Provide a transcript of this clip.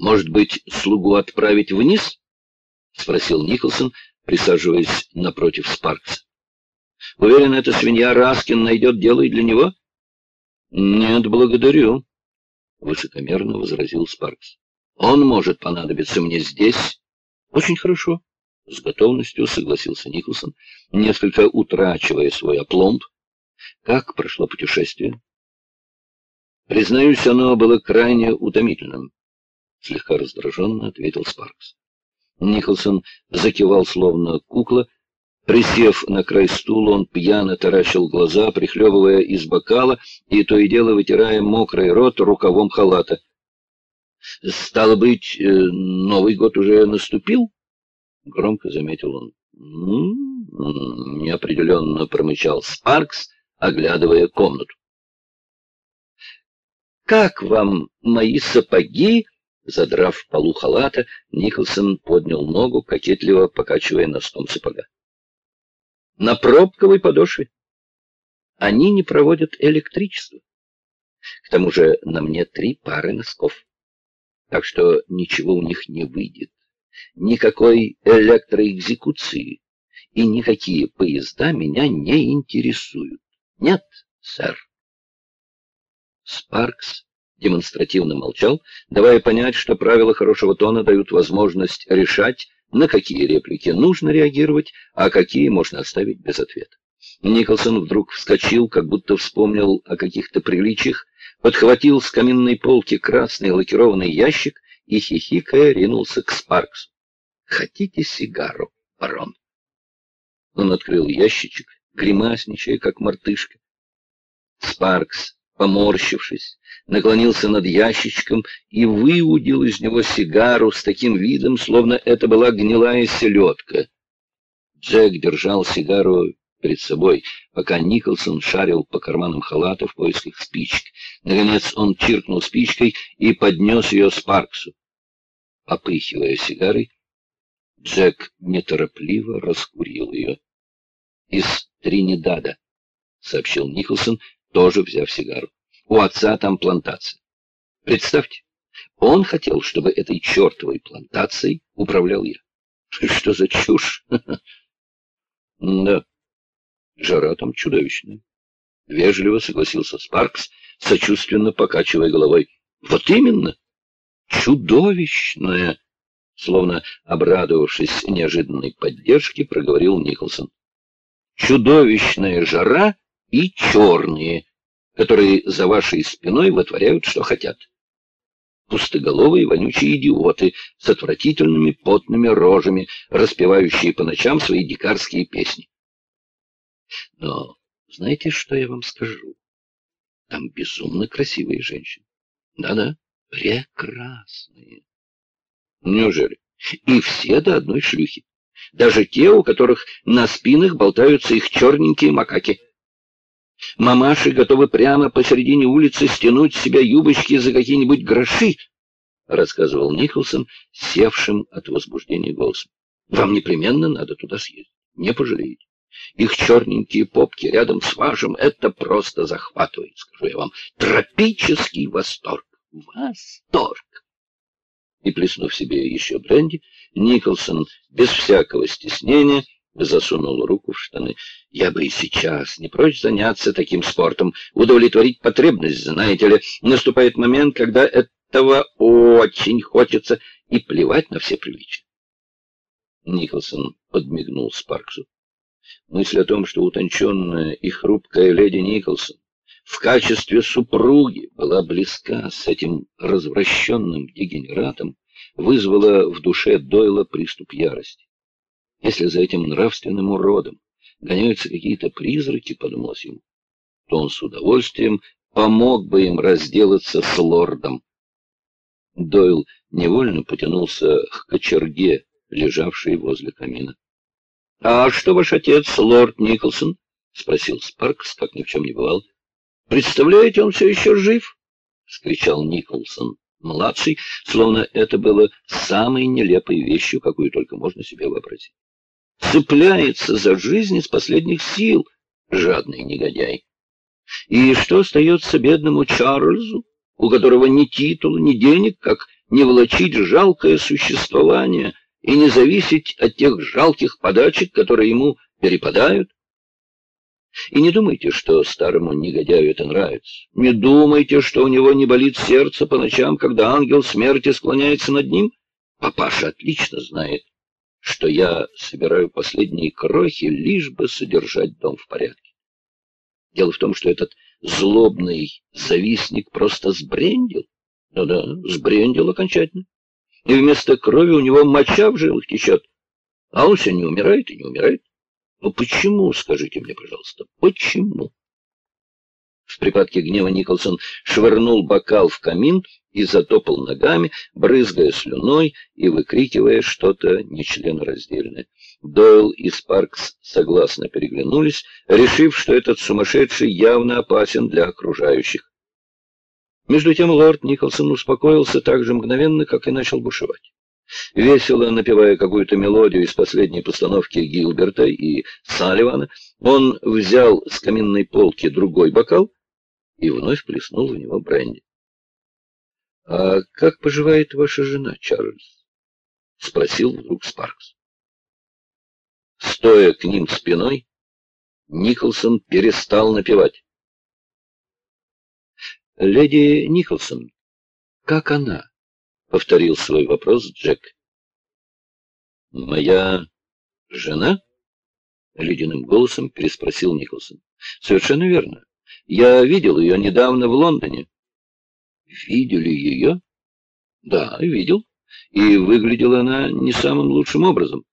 Может быть, слугу отправить вниз? — спросил Николсон, присаживаясь напротив Спаркса. — Уверен, эта свинья Раскин найдет дело и для него? — Нет, благодарю, — высокомерно возразил Спаркс. — Он может понадобиться мне здесь. — Очень хорошо, — с готовностью согласился Николсон, несколько утрачивая свой опломб. — Как прошло путешествие? — Признаюсь, оно было крайне утомительным, — слегка раздраженно ответил Спаркс. Николсон закивал, словно кукла, — Присев на край стула, он пьяно таращил глаза, прихлебывая из бокала и то и дело вытирая мокрый рот рукавом халата. — Стало быть, э, Новый год уже наступил? — громко заметил он. «М-м-м», — неопределенно промычал Спаркс, оглядывая комнату. «Как вам мои сапоги?» Задрав полу халата, Николсон поднял ногу, кокетливо покачивая носком сапога на пробковой подошве. Они не проводят электричество. К тому же на мне три пары носков. Так что ничего у них не выйдет. Никакой электроэкзекуции и никакие поезда меня не интересуют. Нет, сэр. Спаркс демонстративно молчал, давая понять, что правила хорошего тона дают возможность решать, на какие реплики нужно реагировать, а какие можно оставить без ответа. Николсон вдруг вскочил, как будто вспомнил о каких-то приличиях, подхватил с каминной полки красный лакированный ящик и, хихикая, ринулся к Спарксу. «Хотите сигару, барон?» Он открыл ящичек, гримасничая, как мартышка. Спаркс поморщившись, наклонился над ящичком и выудил из него сигару с таким видом, словно это была гнилая селедка. Джек держал сигару перед собой, пока Николсон шарил по карманам халата в поисках спичек. Наконец он чиркнул спичкой и поднес ее Спарксу. Попыхивая сигарой, Джек неторопливо раскурил ее. «Из Тринидада», — сообщил Николсон, тоже взяв сигару. У отца там плантация. Представьте, он хотел, чтобы этой чертовой плантацией управлял я. Что за чушь? Да, жара там чудовищная. Вежливо согласился Спаркс, сочувственно покачивая головой. Вот именно, чудовищная. Словно обрадовавшись неожиданной поддержке, проговорил Николсон. Чудовищная жара и черные, которые за вашей спиной вытворяют, что хотят. Пустоголовые вонючие идиоты с отвратительными потными рожами, распевающие по ночам свои дикарские песни. Но знаете, что я вам скажу? Там безумно красивые женщины. Да-да, прекрасные. Неужели? И все до одной шлюхи. Даже те, у которых на спинах болтаются их черненькие макаки. Мамаши готовы прямо посередине улицы стянуть себя юбочки за какие-нибудь гроши, — рассказывал Николсон, севшим от возбуждения голосом. — Вам непременно надо туда съездить, не пожалеете. Их черненькие попки рядом с вашим — это просто захватывает, скажу я вам. Тропический восторг. Восторг! И, плеснув себе еще бренди, Николсон без всякого стеснения засунул руку в штаны. Я бы и сейчас не прочь заняться таким спортом, удовлетворить потребность, знаете ли. Наступает момент, когда этого очень хочется, и плевать на все приличия. Николсон подмигнул Спарксу. Мысль о том, что утонченная и хрупкая леди Николсон в качестве супруги была близка с этим развращенным дегенератом, вызвала в душе Дойла приступ ярости. Если за этим нравственным уродом гоняются какие-то призраки, подумалось ему, то он с удовольствием помог бы им разделаться с лордом. Дойл невольно потянулся к кочерге, лежавшей возле камина. — А что ваш отец, лорд Николсон? — спросил Спаркс, как ни в чем не бывал. — Представляете, он все еще жив? — скричал Николсон младший, словно это было самой нелепой вещью, какую только можно себе вообразить цепляется за жизнь из последних сил, жадный негодяй. И что остается бедному Чарльзу, у которого ни титула, ни денег, как не влачить жалкое существование и не зависеть от тех жалких подачек, которые ему перепадают. И не думайте, что старому негодяю это нравится. Не думайте, что у него не болит сердце по ночам, когда ангел смерти склоняется над ним. Папаша отлично знает, что я собираю последние крохи, лишь бы содержать дом в порядке. Дело в том, что этот злобный завистник просто сбрендил. Да-да, сбрендил окончательно. И вместо крови у него моча в жилах течет. А он все не умирает и не умирает. Ну почему, скажите мне, пожалуйста, почему? В припадке гнева Николсон швырнул бокал в камин и затопал ногами, брызгая слюной и выкрикивая что-то нечленораздельное. Дойл и Спаркс согласно переглянулись, решив, что этот сумасшедший явно опасен для окружающих. Между тем лорд Николсон успокоился так же мгновенно, как и начал бушевать. Весело напевая какую-то мелодию из последней постановки Гилберта и Салливана, он взял с каминной полки другой бокал и вновь плеснул в него бренди. — А как поживает ваша жена, Чарльз? — спросил вдруг Спаркс. Стоя к ним спиной, Николсон перестал напевать. «Леди Николсон, как она?» — повторил свой вопрос Джек. «Моя жена?» — ледяным голосом переспросил Николсон. «Совершенно верно. Я видел ее недавно в Лондоне». «Видели ее?» «Да, видел. И выглядела она не самым лучшим образом.